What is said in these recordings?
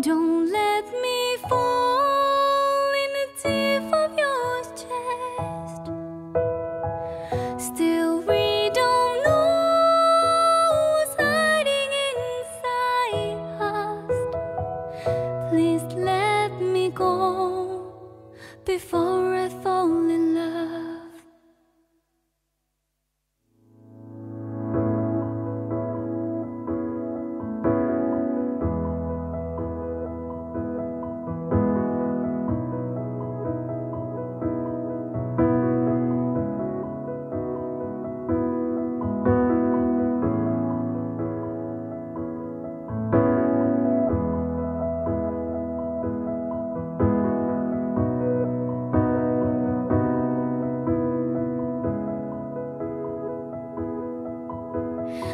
Don't let me fall in the teeth of your chest. Still, we don't know who's hiding inside us. Please let me go before I fall in love.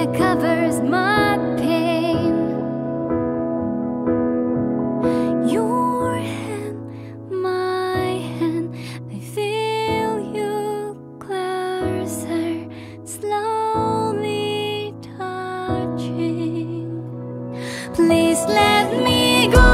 that covers my pain. Your hand, my hand, I feel you closer, slowly touching. Please let me go.